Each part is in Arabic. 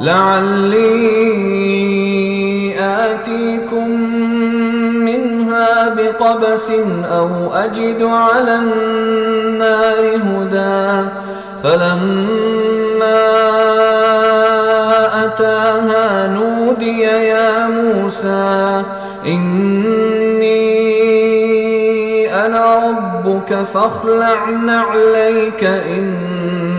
لعلي آتيكم منها بقبس أو أجد على النار هدى. فلما أتاها نودي يا موسى إني أنا ربك فاخلع نعليك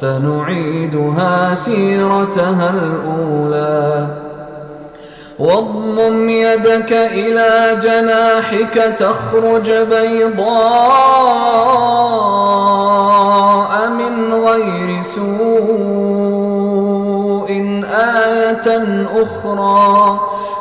سنعيدها سيرتها الأولى. واضمم يدك إلى جناحك تخرج بيضاء من غير سوء آية أخرى.